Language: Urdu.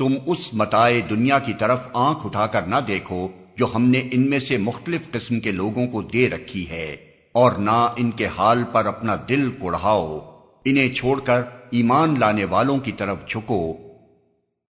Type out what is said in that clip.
تم اس متائے دنیا کی طرف آنکھ اٹھا کر نہ دیکھو جو ہم نے ان میں سے مختلف قسم کے لوگوں کو دے رکھی ہے، اور نہ ان کے حال پر اپنا دل کوڑھاؤ انہیں چھوڑ کر ایمان لانے والوں کی طرف جھکو۔